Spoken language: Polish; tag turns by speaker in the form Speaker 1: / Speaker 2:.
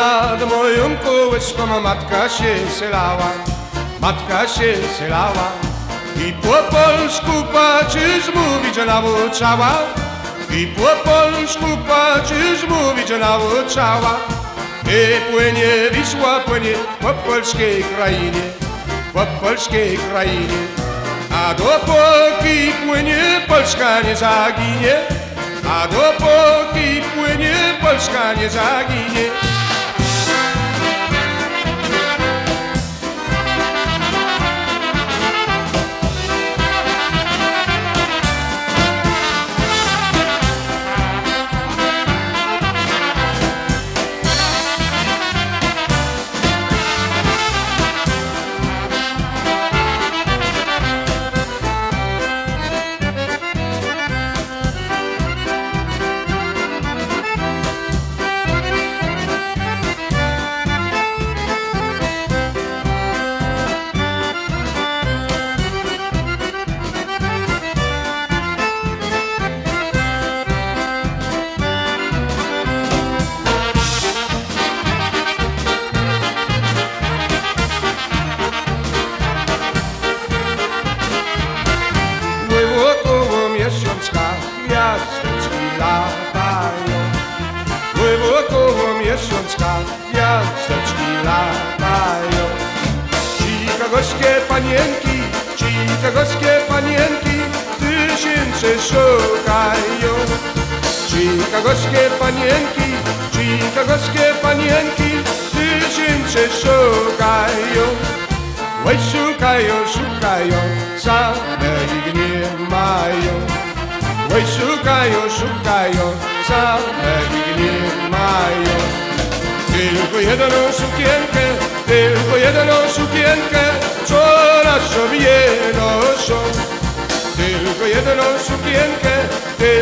Speaker 1: nad moją kołyską matka się selała, matka się selała. I po polsku patrzysz mówić, nauczała, i po polsku patrzysz mówić, nauczała. I płynie Wisła, płynie po polskiej krainie, po polskiej krainie. A dopóki płynie Polska nie zaginie, a dopóki płynie Polska nie zaginie. Panienki, chicagowskie panienki, tysięcy szukają. Chicagowskie panienki, chicagowskie panienki, tysięcy szukają. Oj, szukają, szukają, same ich nie mają. Oj, szukają, szukają, same ich nie mają. Tylko jedną sukienkę, tylko jedną sukienkę, co na sobie noszą. Tylko jedną sukienkę, tylko jedną